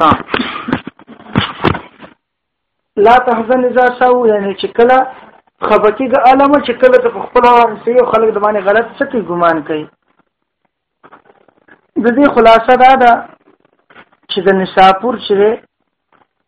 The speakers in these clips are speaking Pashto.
ها لا تحزن اذا ساو یعنی چې کله خبکیږي علم چې کله ته په خپل وان سي او خلک د باندې غلط څه کوي ګمان کوي د دې خلاصه دا ده چې د نساپور چې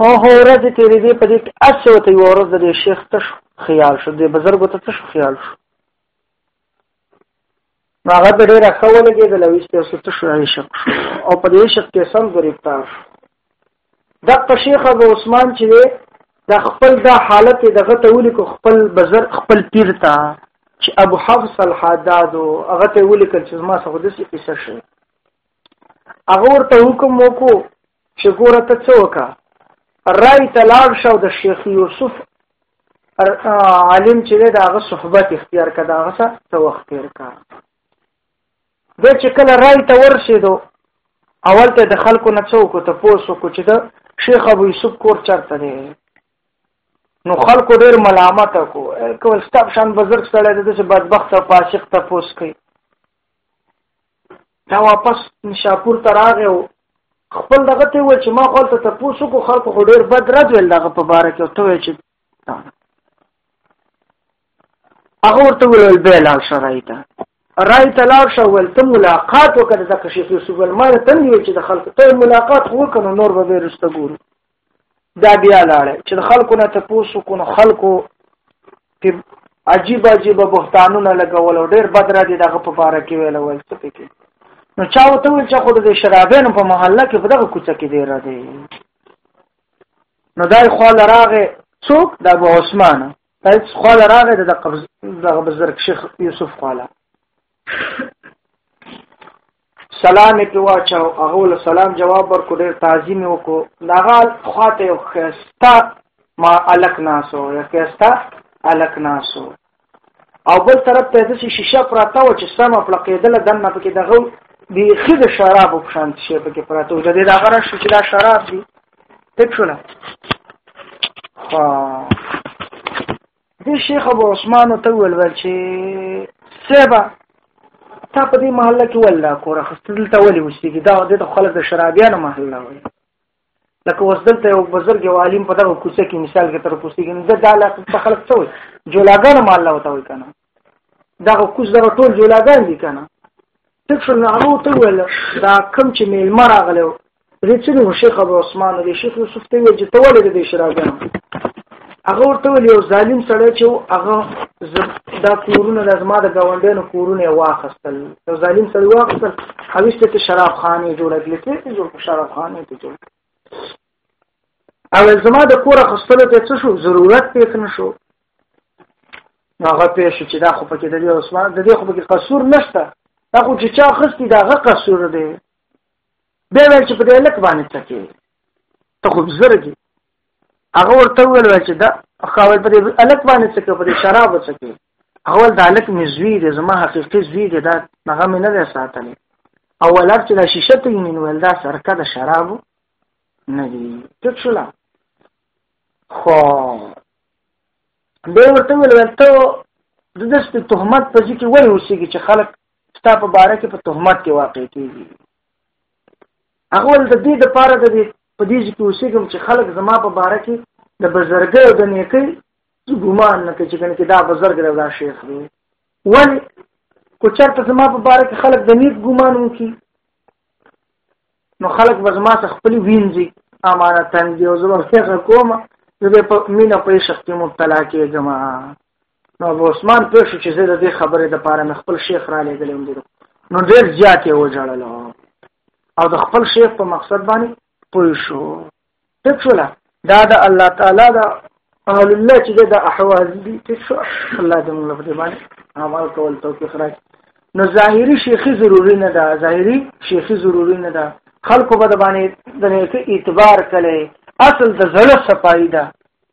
هو هو ورځې تیرې دې په دې کې اسې وته یو ورځ د شیخ تش خیال شو د بزرګو ته تش خیال شو هغه د ډېر ښه ولګېدل او ایسته سو تش عشق شو او په دې عشق کې سم گرفتار شو دغه شیخ ابو عثمان چې د خپل د حالت دغه ته ولیکو خپل بزر خپل پیر ته چې ابو حفص الحداد هغه ته ولیکل چې ما څه دسي قصه شي هغه ورته حکم وکړو چې ګوره ته څه وکړه رای ته لاړ شو د شیخ یوسف عالم چې د هغه صحبت اختیار کړه هغه څه ته وخت تیر کړه د چې کله رای ته ورسېدو اول ته د خلکو نه څوک ته پوسو کو چې د شیخ ابو یوسف کور چرته دی نو خلکو ډیر ملامت کو کول ستاب شان بزرګ سره د دې بدبخت او فاسق ته پوس کوي دا واپس نشاپور ته راغی او خپل دغه ته ویل چې ما خپل ته تاسو کو خلکو خو ډیر بد رد ویل دغه په باره کې ته ویل چې هغه ورته ویل به لاړ شو رايته رايته لاړ شو ول ته ملاقات وکړه ځکه شیخ یوسف ول ما ته ویل چې د خلکو ته ملاقات وکړو نور به ورسته ګورو دا بیا لاړ چې خلکو نه تاسو کو خلکو په عجیب عجیب بهتانونه لګول او ډیر بدره دي دغه په پاره کې ویل ول څه پکې نو چا وته ول چې خود د شرابینو په محله کې په دغه کوڅه کې دی را دی نو دا خو لراغه څوک د ابو عثمان هیڅ خو لراغه د قبض دغه بزرګ شیخ یوسف خاله سلام په واچاو هغه ول سلام جواب ورکړ ډیر تعظیم وکړو ناغه خواته یو خستا ما الک ناسو یو خستا الک ناسو او بل طرف ته د شیشه پراته و چې سم خپل قیدل دنه پکې دغه بي خد شراب په شان شي پکې پراته و د دې دا غره شو چې دا شراب دي تک شو نه دې شیخ ابو عثمان ته ویل ول چې سبا تا په دې محله کې ولا کور خستل ته ولې وشتي دا د خلک د شرابیانو محله وي لکه وسدل ته یو بزرګ یو عالم په دغه کوڅه کې مثال کې تر کوڅه کې نه دا علاقه په خلک څه وي جولاګان محله وته وي کنه دغه کوڅ دغه ټول جولاګان دي کنه تک شو نه هغه ته ویل دا کم چې میلمه راغلو دې چې نو شیخ ابو عثمان او شیخ یوسف ته ویل چې ته ولې دې شرابه هغه ورته ویل یو ظالم سره چې هغه دا کورونه لازمه د گاونډیانو کورونه واخستل یو ظالم سره واخستل اوسته ته شراب خانه جوړه کړې ته جوړ شراب خانه ته جوړ او زما د کور خستل ته څه شو ضرورت پېښ نشو هغه پېښ چې دا خو پکې د عثمان د دې خو پکې قصور نشته دا خو چې چا خستی دا غ قصور دی بیا ویل چې په دې لک باندې څه کې ته خو زرګي هغه ورته ویل چې دا خاول په دې الک باندې څه کې په دې شراب څه کې اول دا الک مې زوی دی زما حقیقي زوی دی دا هغه مې نه دی ساتلی او ولر چې دا شیشه ته یې ول دا سرکه د شرابو نه دی ټک شولا خو به ورته ویل ته د دې تهمت په ځکه وایي اوسېږي چې خلک ستا په باره کې په تهمت کې واقع کیږي هغه د دې د پاره د دې په دې چې اوسېږم چې خلک زما په باره کې د بزرګۍ او د نیکۍ ګمان نه کوي چې کنه کې دا بزرګ دی دا شیخ دی ولی کو چرته زما په باره کې خلک د نیک ګمان وکي نو خلک به زما څخه خپل وینځي امانتن دی او زما فکر کوم زه په مینا په شخصي مبتلا کېږم نو ابو عثمان په شو چې زه د دې خبرې د پاره مې خپل شیخ را لېږلې وم نو ډېر زیات یې وجړل او د خپل شیخ په مقصد باندې پوه شو ټیک شو دا د الله تعالی د اهل الله چې د احواز دي ټیک شو الله دې موږ په باندې عمل کول توفیق راکړي نو ظاهری شیخی ضروری نه ده ظاهری شیخی ضروری نه ده خلکو به د باندې د اعتبار کړي اصل د زړه صفائی ده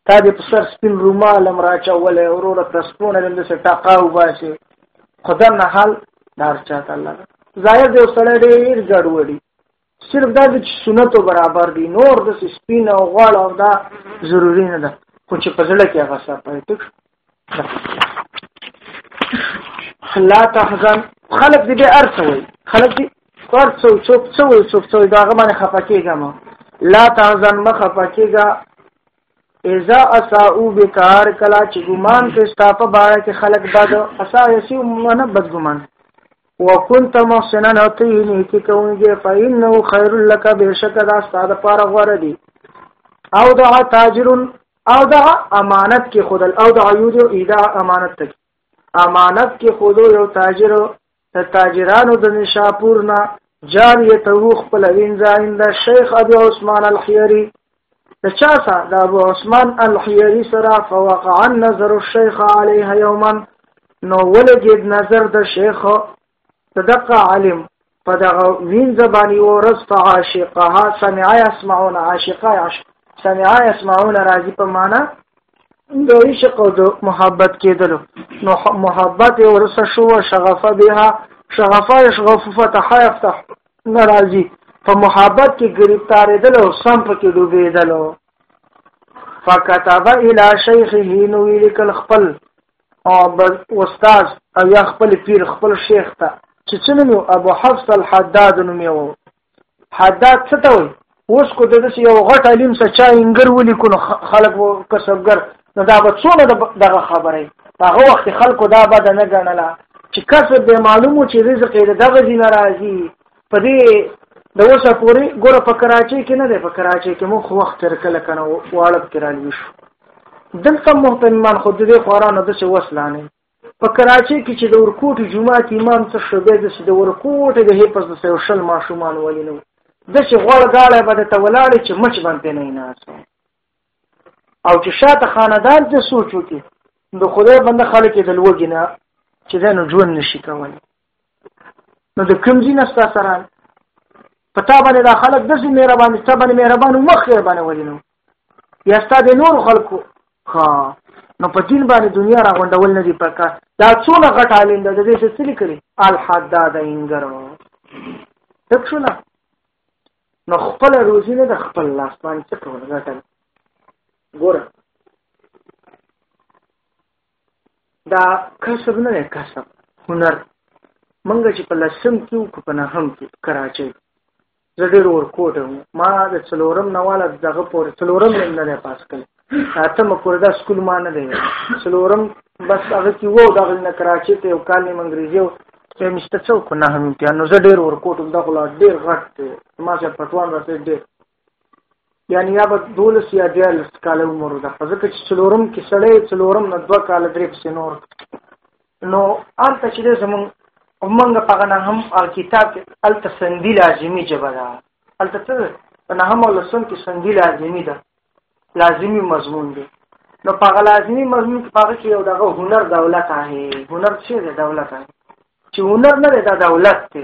تا دې په سر سپین رومال هم راچولی وروره تسپونه دې همداسې ټاقا وباسې خو دننه حال د هر چا ته الله ده ظاهر دی یو سړی ډېر ګډوډي صرف دا چې سنتو برابر دي نور داسې سپین او غوړ او دا ضروري نه ده خو چې په زړه کې هغه څه پاتې لا تحزن خلق دې به ارسوي خلق دې ارسو چوپ څو چوپ څو دا هغه باندې خفه کېږه ما لا تحزن ما خفه کېږه اذا اساو بکار کلا چې ګمان کې ستا په باره کې خلق بد اسا یسی نه بد ګمان وکنت محسنا او ته یې نیکی کوونکی فإنه خیر لك بشک دا ستاسو لپاره غوړه دي او دا تاجرون او دا امانت کې خودل او دا یودو ایدا امانت تک امانت کې خودو یو تاجر د تاجرانو د نشاپور نه جاریه ته خپل وینځاین د شیخ ابي عثمان الخيري د چا سره د ابو عثمان الخيري سره فوقع النظر الشيخ عليها يوما نو ولګید نظر د شیخ صدق عالم په دغه وین زبانی او رز فعاشقها سمع يسمعون عاشقا عاشق سمع يسمعون راضی په معنا د عشق او د محبت کېدلو نو محبت ورسه شو شغفه بها شغفه شغف فتح يفتح ناراضي په محبت کې گرفتارېدل او سم پکې ډوبېدل فكتب الى شيخه نو ویل خپل او بل استاد او یا خپل پیر خپل شیخ ته چې څنګه یو ابو حفص الحداد نوم یو حداد څه ته وي اوس کو د دې یو غټ علم څه چا انګر ولي کو خلک وو کسبګر نو دا به څونه دغه خبره هغه وخت خلکو دا بد نه ګڼله چې کسب به معلومو چې رزق یې دغه دین راځي په دې د اوسه پورې ګوره په کراچۍ کې نه دی په کراچۍ کې مو خو وخت تر کله کنه واړب کې رالوي شو دلته محتممان خو د دې قرآن د څه وسلانه په کراچۍ کې چې د ورکوټ جمعات امام څه شو به د چې د ورکوټ د هپس د سیو شل ماشومان ولې نو د چې غوړ غاړه به د تولاړې چې مچ باندې نه ناسو او چې شاته خاندان ته سوچو کې د خدای بنده خلک د لوګي نه چې دا نو ژوند نشي کولای نو د کوم ځای نه ستا سره په تا باندې دا خلک داسې مهربان دي ستا باندې مهربان مخ یې باندې ولي نو یا ستا د نور خلکو ها نو په دین باندې دنیا را غونډول نه دي پکا دا څونه غټ عالم ده د دې څه لیکلي الحداد انګرو تک شو نه نو خپل روزي نه د خپل لاس باندې څه کول غټل ګوره دا کسب نه دی کسب هنر منګ چې په لسم کې او په نه هم کې کراچۍ زه ډېر ورکوټ وم ما د څلورم نواله دغه پورې څلورم نه نه پاس کړ اته مې پورې دا سکول ما نه دی څلورم بس هغه کې وو دغه نه کراچۍ ته یو کال نیم انګریزي او ته مشته څو کو نه هم امتحان نو زه ډېر ورکوټ وم دا خو ډېر غټ ما چې پټوان راته ډېر یعنی یا به دولس یا دیالس کاله عمر ده په ځکه چې څلورم کې سړی څلورم نه دوه کاله درې پسې نور نو هلته چې دی زمونږ موږ په هغه نه هم کتاب کې هلته سندي لازمي ژبه ده هلته څه په نه هم لسم کې سندي لازمي ده لازمي مضمون دی نو په هغه لازمي مضمون کې په هغه کې یو دغه هنر دولت آهي هنر څه دی دولت آهي چې هنر نه دی دا دولت دی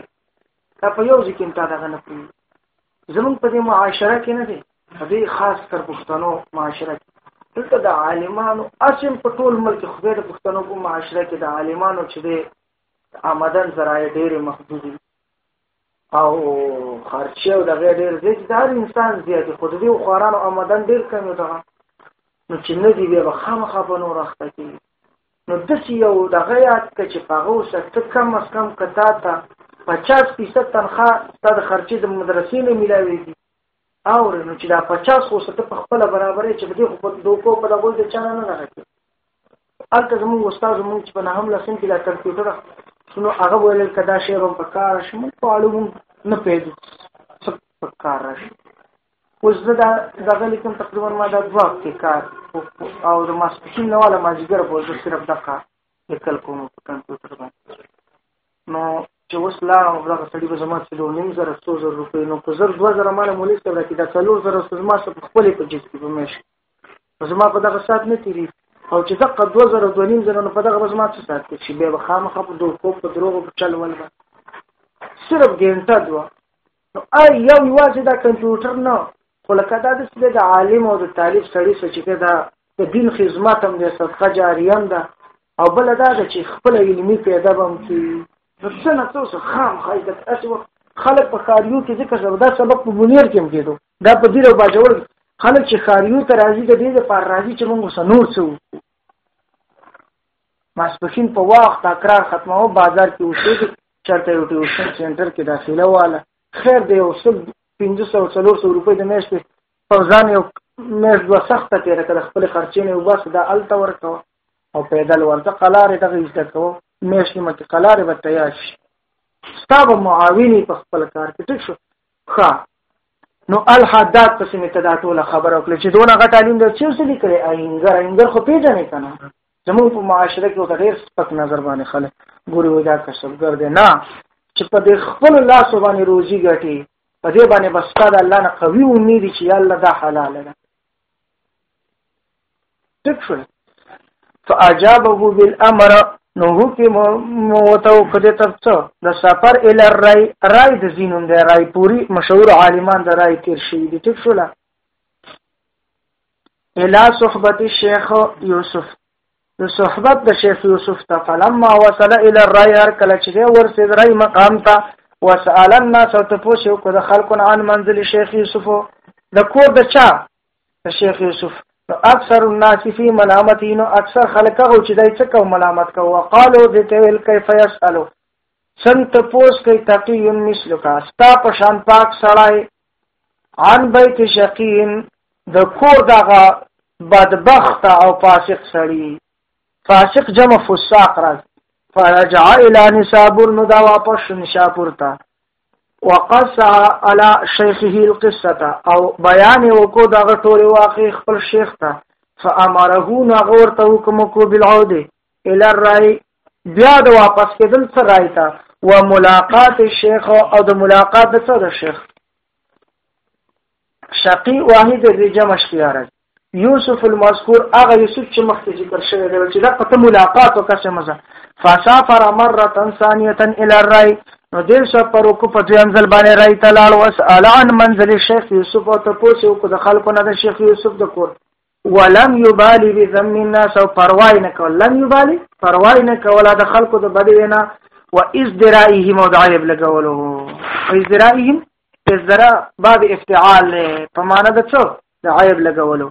دا په یو ځکه ته دغه نه پوهېږي زمونږ په دې معاشره کې نه دی په دې خاص کر پښتنو معاشره کې دلته د عالمانو اسیم په ټول ملک خدای د پښتنو په معاشره کې د عالمانو چې دی آمدن ذرایع ډېرې محدودې او خرچه او دغه ډېر زیات د هر انسان زیات خو د دې خوارانو آمدن ډېر کم دی نو چې نه دی بیا به خامخا په نور اخته کېږي نو داسې یو دغه یاد که چې په هغه اوسه ته کم از کم که تا ته پچاس فیصد تنخوا ستا د خرچې د مدرسې نه میلاوېږي اورې نو چې دا پچاس خو اوسه ته په خپله برابرې چې په دې خو په دوکو په دغوی د چا نه نه دغه کوي هلته زمونږ استاد زمونږ چې په نهم لسم کې دا کمپیوټر نو هغه ویل که دا شی به په کار شي موږ په اړه نه پوهېږو څه په کار راشي اوس زه دا دغه لیکم تقریبا ما دا دوه کې کار او د ماسپښین نه والا مازیګر به زه صرف دغه لیکل کوم په کمپیوټر باندې نو چې اوس لاړم دغه سړي به زما څلور نیم زره څو زر روپۍ نو په زر دوه زره ماله مولي صاحب راکړي دا څلور زره اوس زما څه په خپلې په جیب کې په میاشت زما په دغه ساعت نه تېري او چې دقه دوه زره دوه نیم زره نو په دغه به زما څه ساعت تېر شي بیا به خامخا په دوکو په دروغو په چل ول به صرف ګنټه دوه نو آی یو یوازې دا کمپیوټر نه خو لکه دا د څه د عالم او د طالب سړی څه چې دا د دین خدمت هم د صدقه جاریه هم ده او بل دا ده چې خپل علمي پیدا بم کی نو څه نه څه خام خای د اسو خلک په خاریو کې ځکه چې دا سبب په بنیر کې هم کېدو دا په دې او باجوړ خلک چې خاریو ته راځي د دې لپاره راځي چې موږ سنور څو ماسپښین په وخت تکرار ختمه او بازار کې اوسېږي چرته یو ټیوشن سنټر کې داخله واله خیر دی یو څل 1500 300 روپۍ د میاشتې په ځان یو میاشت دوه سخته تیر کړه خپل خرچې نه وبس دا الته ورکو او پیدل ورته قلار دغه یې تکو میاشتې مکه قلار به تیار شي ستاب معاوني په خپل کار کې ټیک شو ښه نو الحداد پسې مې تدا ټوله خبره وکړه چې دونه غټ عالم دی چې څه لیکلی اینګر اینګر خو پیژنې کنه زموږ په معاشره کې ورته ډېر سپک نظر باندې خلک ګوري وایي دا کسبګر دی نه چې په دې خپل لاس باندې روزي ګټي په دې باندې بس تا د الله نه قوي امید چې یا الله دا حلاله ده تکفل فاجابه بالامر نو هوکي موته او کده ترڅو د سفر ال رای رای د زینوم د رای پوری مشهور عالمان د رای تیر شي دي ټیک شولا الا صحبت الشيخ يوسف د صحبت د شیخ یوسف ته فلما وصل الى الرای هر کله چې ورسید رای مقام ته وسال الناس او تپوس یو کړ خلکونه عن منزل شیخ یوسف د کور د چا د شیخ یوسف نو اکثر الناس فی ملامتین اکثر خلک هغه چې دای څه کو ملامت کو وقالو د تل کیف یسالو سنت پوس کوي تقی مثلک استا په شان پاک سړای عن بیت شقین د کور دغه بدبخت او فاسق سړی فاسق جمع فساق راځي فرجع الى نسابور نو دا واپس شو نشاپور ته وقص على شيخه القصه او بیان وکړو دغه ټول واقع خپل شیخ ته فامره نغور ته حکم کو بالعوده الى الرای بیا د واپس کېدل څه رای ته و ملاقات شیخ او د ملاقات د څه د شیخ شقی واحد الرجا مشتیار یوسف المذکور هغه یوسف چې مخکې ذکر شوی دی چې دا په ملاقات وکړه مزه فسافر مره ثانیه الى الرای نو دیر شو پر کو په دویم ځل باندې رای ته لاړ وس الان منزل شیخ یوسف او ته پوسو کو د خلکو نه د شیخ یوسف د کور ولم یبالی بذم الناس او پروا نه کول لم یبالی پروا نه کول د خلکو د بد وینا و ازدرائهم او د عیب لګولو او ازدرائهم ازدرا باب افتعال په معنا د څه د عیب لګولو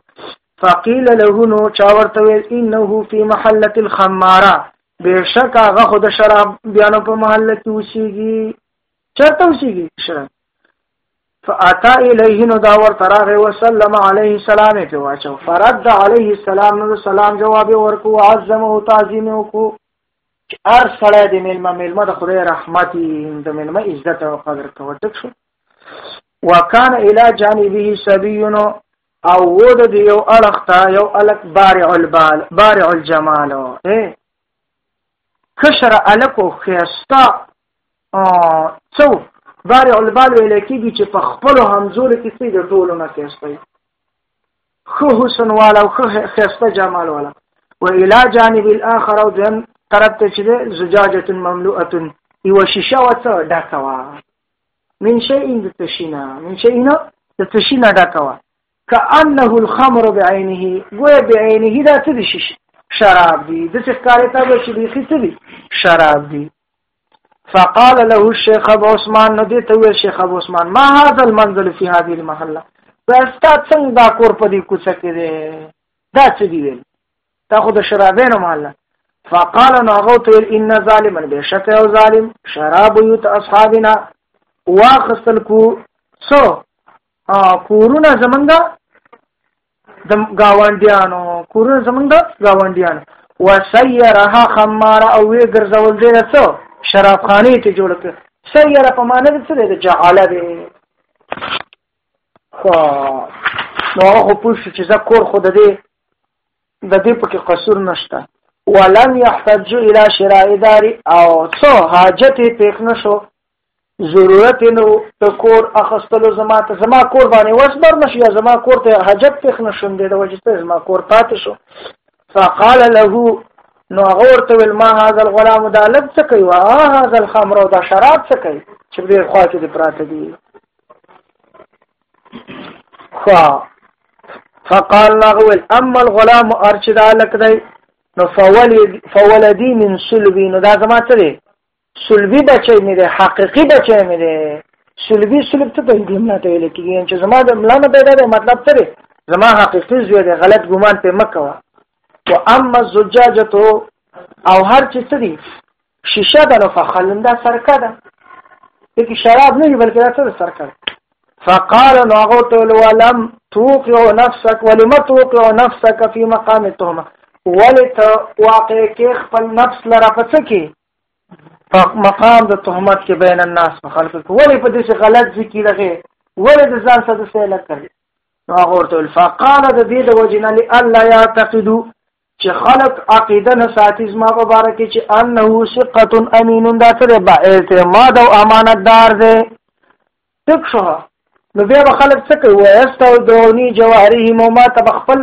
فقیل له نو چا ورته ویل انه فی محله الخماره بشک هغه خود شراب بیانو په محله کې وشيږي چرته اوسېږي شرم فاتا الیه نو دا ورته راغی وسلم علیه السلام په واچو فرد علیه السلام نو سلام جواب ورکو عظم او تعظیم وکړو چې هر سړی د ملما ملما د خدای رحمت د ملما عزت او قدر کوي ټک شو وکانه الی جانبه سبیون او ود دی یو الختا یو الک بارع البال بارع الجمال اے کشر الکو خیستا څو بارع البال ویل کېږي چې په خپل همزولو کې سي د ټولو نه کېستي خو حسن والا او خو خسته جمال والا و الى جانب الاخر او دیم طرف ته چې زجاجه مملوءه یو شیشه و څه ډکه وه من شيء د تشینا من شيء نه د تشینا ډکه وه كأنه الخمر بعينه گویا بعينه دا څه دي شراب دي د څه کارې ته به چې دي څه دي شراب دي فقال له الشيخ ابو عثمان نو دې ته ویل شیخ ابو عثمان ما هذا المنزل في هذه المحله ستا څنګه دا کور په دې کوڅه کې دی دا څه دی ویل تا خو د شرابینو محله فقال نو هغه ته ویل ان ظالما بشک او ظالم شراب یوت اصحابنا واخصل کو سو کورونه زمنګا د گاونډیانو کورونه زمونږ د گاونډیانو وسیرها خمار او وی ګرځول دې څو شراب خانه ته جوړ کړ سیره په معنی د څه د جعاله به خو نو هغه پوه شو چې زکور خود دې د دې پکې قصور نشته ولم يحتج الى شراء دار او څو حاجت پیښ نشو ضرورت نو د کور اخستلو زما ته زما کور باندې وسبر نشي یا زما کور ته حاجت پخ نشم دی د وجسته زما کور پاتې شو فقال له نو غور ته ول ما هاذا الغلام دا لب څه کوي وا هاذا الخمر او دا شراب څه کوي چې دې خوا کې دې پراته دي خوا فقال له ول اما الغلام ارشد لك دی نو فولدي من سلبي نو دا زما څه دی سلبي بچی مې دی حقيقي بچی مې دی سلبي سلب ته د ګلم نه ته ویل کېږي یعنی چې زما د ملا نه پیدا دی مطلب څه دی زما حقيقي زوی دی غلط ګمان په مکوه و اما الزجاجه او هر چې څه دی شیشه ده نو فخلنده سرکه ده دغه شراب نه وی بلکې راته سرکه فقال نو هغه ته ولم توقع نفسك ولم توقع نفسك في مقام التهمه ولت واقع کې خپل نفس لره پڅ کې په مقام د تهمت کې بین الناس په خلکو کې ولې په دې غلط ذکی لغه ولې د ځان سره د سیل کړی نو هغه ورته فقال د دې د وجنا لي الله يعتقد چې خلق عقیده نه ساتي زما په باره کې چې انه ثقه امين دا سره با اعتماد او امانتدار دی تک شو نو بیا به خلک څه کوي ويستودوني جواهرهم ما تبخفل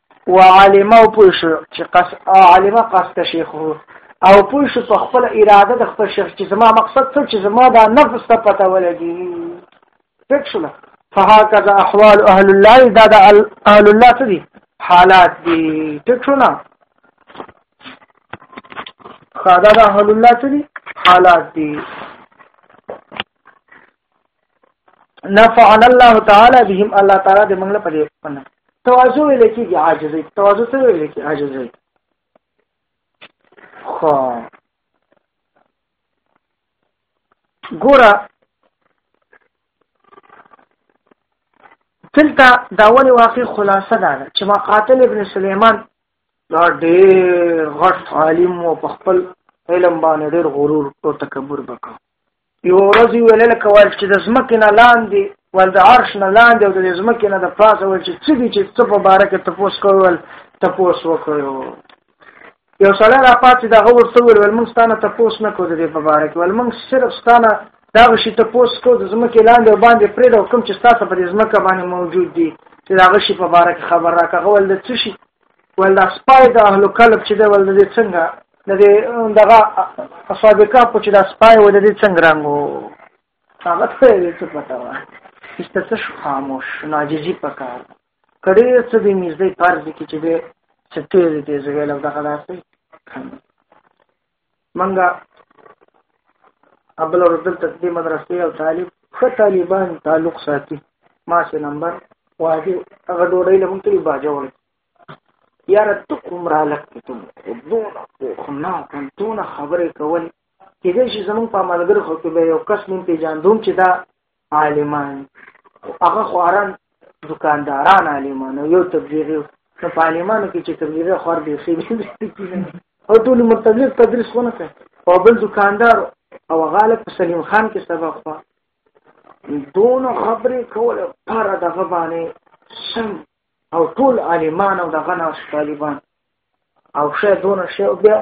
وعلم او پوه شو چې قص عالم قصد شیخه او پوه شو په خپل اراده د خپل شیخ چې زما مقصد څه چې زما دا نفس ته پته ولګي فکر شو فهكذا احوال اهل الله دا د اهل الله څه دي حالات دي فکر شو نه خدا د اهل الله څه دي حالات دي نفعل الله تعالی بهم الله تعالی دې موږ له پدې پنه تواضع ویل کېږي عاجزي تواضع څه ویل کېږي عاجزي خو ګوره دلته دا ولې واقع خلاصه ده چې ما قاتل ابن سليمان دا ډېر غټ عالم او په خپل علم باندې ډېر غرور او تکبر وکړ یو ورځ ویل لکه وایل چې د ځمکې نه لاندې ول د عرش نه لاندې او د ځمکې نه د پاسه ول چې څه دي چې څه په باره کې تپوس کول تپوس وکړو یو سړی را پاتې د هغه ورته ویل ول موږ ستانه تپوس نه کوو د دې په باره کې ول موږ صرف ستانه دا شي تپوس کو د ځمکې لاندې باندې پرې دا کوم چې ستاسو په ځمکه باندې موجود دي چې دا شي په باره کې خبر راکغه ول د څه شي ول دا سپای د اهل کلب چې د ول د څنګه د دغه اصحاب کاپ چې دا سپای و د څنګه رنګو هغه څه یې څه پتا و چې څه شو خاموش ناجزي پکار کړي څه دې نږدې فرض کې چې دې ستې دې زویل دغه داسې منګه ابل رسول تقدیم مدرسې او طالب ښه طالبان تعلق ساتي ما سي نمبر واجب هغه ډوډۍ له مونږ ته باجه وړي یاره ته کوم را لکتم دونه خنا کم دونه خبرې کول کېدای شي زمونږ په ملګرو خو کې به یو کس مونږ پېژاندوم چې دا عالمان هغه خو اران دکانداران عالمان یو تبلیغي نو په عالمانو کې چې تبلیغي خور دی خې او ټول متبلیغ تدریس ونه کړ او بل دکاندار او غالب په سلیم خان کې سبق خو دون خبرې کوله پر دغه باندې سم او ټول عالمان او دغه ناس طالبان او شه دون شه بیا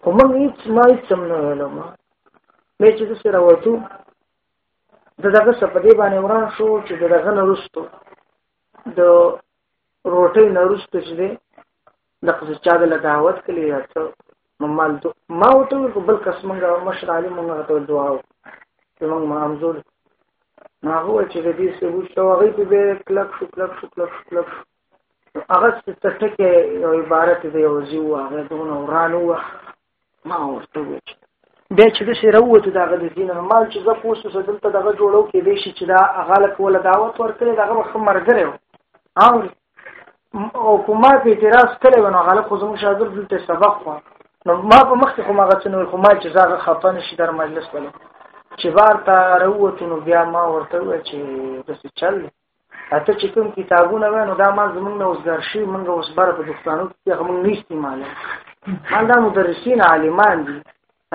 خو موږ هیڅ ما هیڅ هم نه ویلو ما مې چې داسې راوتو د دغه څه په دې باندې وران شو چې د دغه نه وروسته د روټۍ نه وروسته چې دی لکه چې چا دله دعوت کړې یا څه ممال ما ورته وویل بل کس مونږ مشر علي مونږ ته دعا وکړه مونږ ما همزول نو هغه وویل چې د دې څه وشته هغوی پرې بیا کلک شو کلک شو کلک شو کلک شو هغه څه ټکه یو عبارت دی او زیو هغه دونه ورانو ما ورته وی بیا چې د سره وته دغه د دین مال چې زه پوسو سره دلته دغه جوړو کې دی چې دا هغه لک ولا دعوت ورکړي دغه خمرګره او او کومه په اعتراض کړي ونه غلط خو زموږ شاګرد دلته سبق وو نو ما په مخ کې خو ما غڅنو خو ما چې زغه خپه نشي در مجلس ولې چې بار ته وروته نو بیا ما ورته و چې د څه چل اته چې کوم کتابونه وای نو دا ما زمونږ نه اوسګار شي مونږ اوس بار په دوکانو کې هغه مونږ نه استعمالو ما دا مدرسین عالمان دي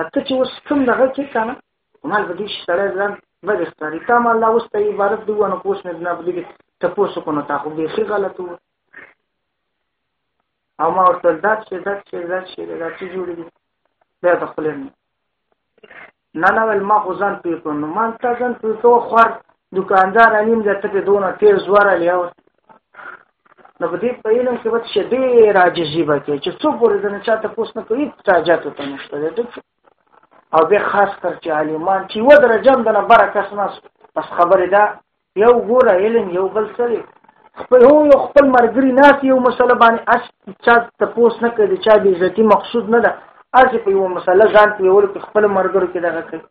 اته چې اوس کوم دغه کې کنه مال به دې سره ځان بد اختیاري تا ما الله اوس ته عبارت دی ونه پوس نه نه بده کې ته پوس کو نه تا خو به شي غلط و او ما ورته دا چې دا چې دا چې دا چې جوړ دي دا ته خپل نه نه نه ول ما خو ځان پوی کړو نو ما تا ځان پوی کړو خور دکاندار نیم د ته په دونه تیز وره لیاو نو په دې په علم کې وڅ ډېر عاجزي وکړي چې څو پورې د نه چاته پوس نه کوي تاجات ته نشته دې او به خاص کر چې عالمان چې و درجه د نه برکت نه بس خبره ده یو ګوره علم یو بل سره خپل هو یو خپل مرګري ناس یو مسله باندې اش چا ته پوس نه کوي چا به عزتي مقصود نه ده اج په یو مسله ځان په یو کې خپل مرګرو کې دغه کوي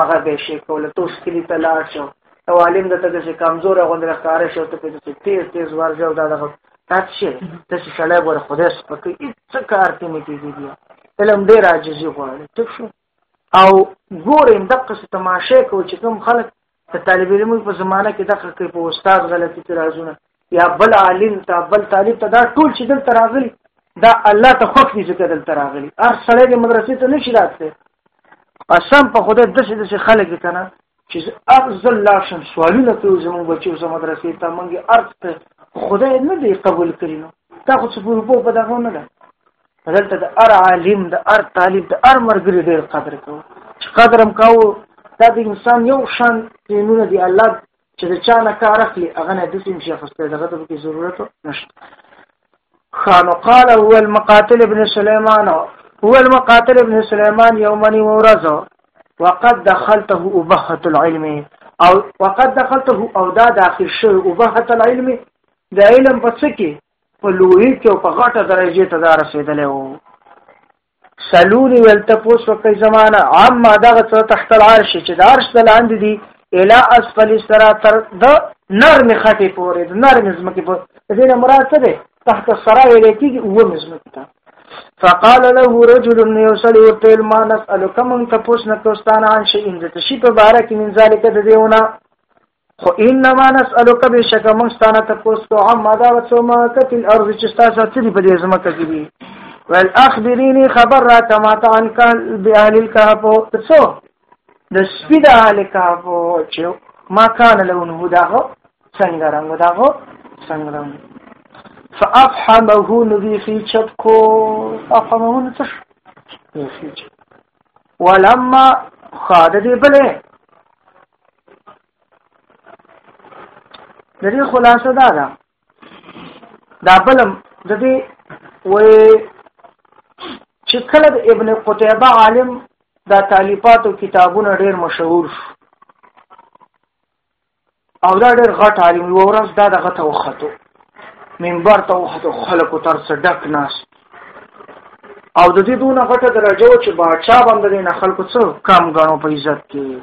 هغه به شي کوله توس کلی ته لاړ شو او عالم د تګ چې کمزور غوند راکاره شو ته په دې تیز تیز ورځو دا دغه تاسو شي تاسو شلای ګوره خدای سپکې هیڅ کار ته نه کیږي علم ډیر عاجزي غواړي ټیک شو او ګورم دغه څه تماشه کو چې کوم خلک د طالب علم په زمانه کې دغه کوي په استاد غلطي ترازونه یا بل عالم ته بل طالب ته دا ټول چې دلته راغلي دا الله ته خوښ دي چې دلته راغلي هر سړی د مدرسې ته نشي راتلی قسم په خدای دسې دسې خلک کنه چې هر ځل لاړ شم سوالونه کوي زموږ بچو زموږ مدرسې ته موږ ارت خدای نه دی قبول کړی نو دا خو څه پورو په دغه نه ده دلته د ار عالم د ار طالب د ار مرګري ډېر قدر کوو چې قدرم کاوه دا د انسان یو شان تینونه دی الله چې د چا نه کار اخلي هغه نه د سیم شي خسته دغه ته کې ضرورت نشته خانو قال هو المقاتل ابن سليمان هو المقاتل ابن سليمان يومني ورزو وقد دخلته ابهه العلم او وقد دخلته او دا داخل شوی ابهه العلم د علم په څه کې په لوی کې او په غټه درجه ته دا رسیدلی وو سلوني ویل تپوس وکړئ زمانه عما دغه څه تحت العرش چې د عرش د لاندې دي اله اسفل سرا تر د نرم خټې پورې د نرم ځمکې پورې د دې مراد څه دی تحت السرا ویل کېږي اوه ځمکې ته فقال له رجل من يوصل وتل ما نسألك من تپوس نه کوستان عن شيء ان ذات شي په باره کې من ذلك د دیونه خو انما نسالک بشک موږ ستانه تاسو کو عما دا وڅو ما کتل ارض چې تاسو څه دی په دې زمکه کې دي ول اخبريني خبر را کما عن کان باهل الكهف څو د سپید اهل کهف چې ما کان لونه داغه څنګه رنگ داغه څنګه رنگ فافحمه نبي في چتکو افحمه نتش ولما خاد دې بلې د دې خلاصه دا ده دا بلم د دې وې چې کله د ابن قتيبه عالم دا تالیفات او کتابونه ډېر مشهور شو او دا ډېر غټ عالم یو ورځ دا دغه ته وختو منبر ته وختو خلکو تر څه ډک ناس او د دې دونه غټه درجه چې باچا باندې نه خلکو څو کم غنو په عزت کې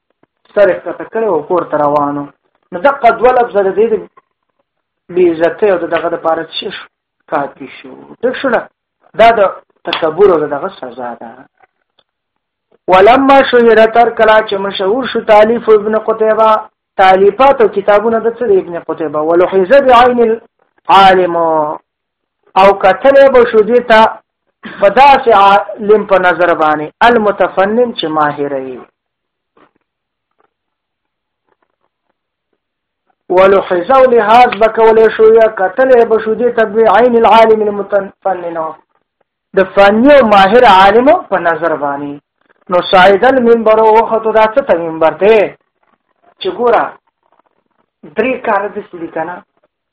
سر ښکته کړی او کور ته روانو نو دغه دوه لفظه د دې د بېعزتۍ او د دغه دپاره څه شو کافي شو ټیک شو نه دا د تکبر او دغه سزا ده ولما شهر تر کلا چې مشهور شو تالیف ابن قتیبه تالیفات او کتابونه د څه ابن قتیبه ولحیزه بعین العالم او کتل به شو دې ته په داسې عالم په نظر باندې المتفنن چې ماهر وي ولو حساب لحاظ بکولې شو یا قتلې بشو دې تبع عین العالم المتفنن د فنی او ماهر عالم په نظر باندې نو سعید المنبر او خطو دا څه منبر دی چې ګورا درې کار د سړي کنه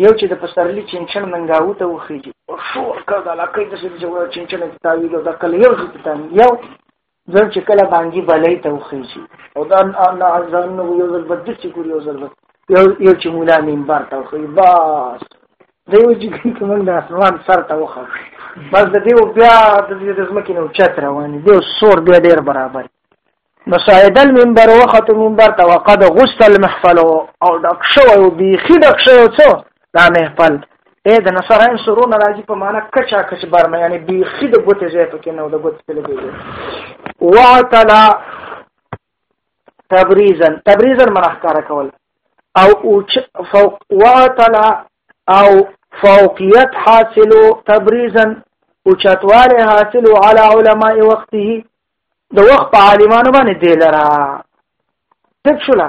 یو چې د پسرلی چنچن منګاو ته وخیږي او شور کړه لکه د سړي چې چنچن تاویل او د کله یو ځای یو ځل چې کله بانګي بلای ته وخیږي او دا نه ځان نو یو ځل بد چې ګور یو ځل یو یو چې مولا منبر ته وخی بس دی و چې کوم د اسمان سر ته وخی بس د دې بیا د دې د زمکې نو چت روان دی او سور بیا ډیر برابر نو ساید المنبر وخت منبر ته وقد غسل المحفل او دک شو او بیخي دک شو څو دا محفل اې د نصرایم سرو ناراضي په معنا کچا کچ برمه یعنی بیخي د ګوتې ځای پکې نه د ګوتې له دی وعتلا تبریزا تبریزا منحکار کول او اوچ فوق وعتلا او فوقیت حاصل تبریزا اوچتواله حاصل على علماء وقته د وخت په عالمانو باندې دی لرا تک شولا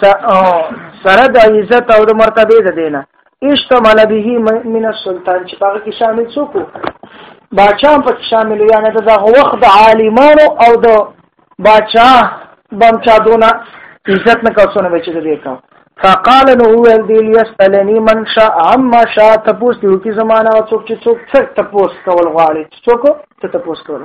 سره د عزت او د مرتبه د دینه اشتمل به من السلطان چې هغه کې شامل څوک باچام په شامل یا نه د وخت د عالمانو او د باچا بم چا دونه عزت نه کوڅونه بچی دې کا فقال نو ویل دی لیستلنی من شاء عما شاء تپوس دیو کی زمانہ او څوک چې څوک څک تپوس کول غواړي څوک ته تپوس کول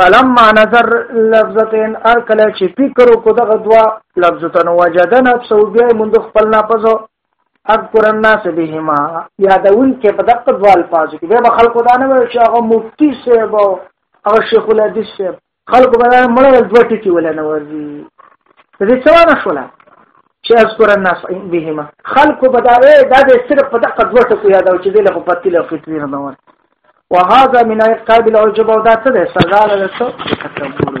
فلما نظر لفظتين ارکل چې فکر کو دغه دوا لفظتن وجدن سو بیا مند خپل نه پزو اذكر الناس بهما یادون کې په دغه دوا الفاظ کې به خلکو دا نه وي چې هغه مفتی صاحب او شیخ الحدیث صاحب خلکو به مړ دوه ټکی ولا نه ورځي دې څه ونه شولا چې اذكر الناس بهما خلکو به دا دا صرف په دغه دوه ټکو یادو چې دغه په تل او فطري نه ورځي وهذا من عقاب العجب او دا څه ده سزا له څه تکبر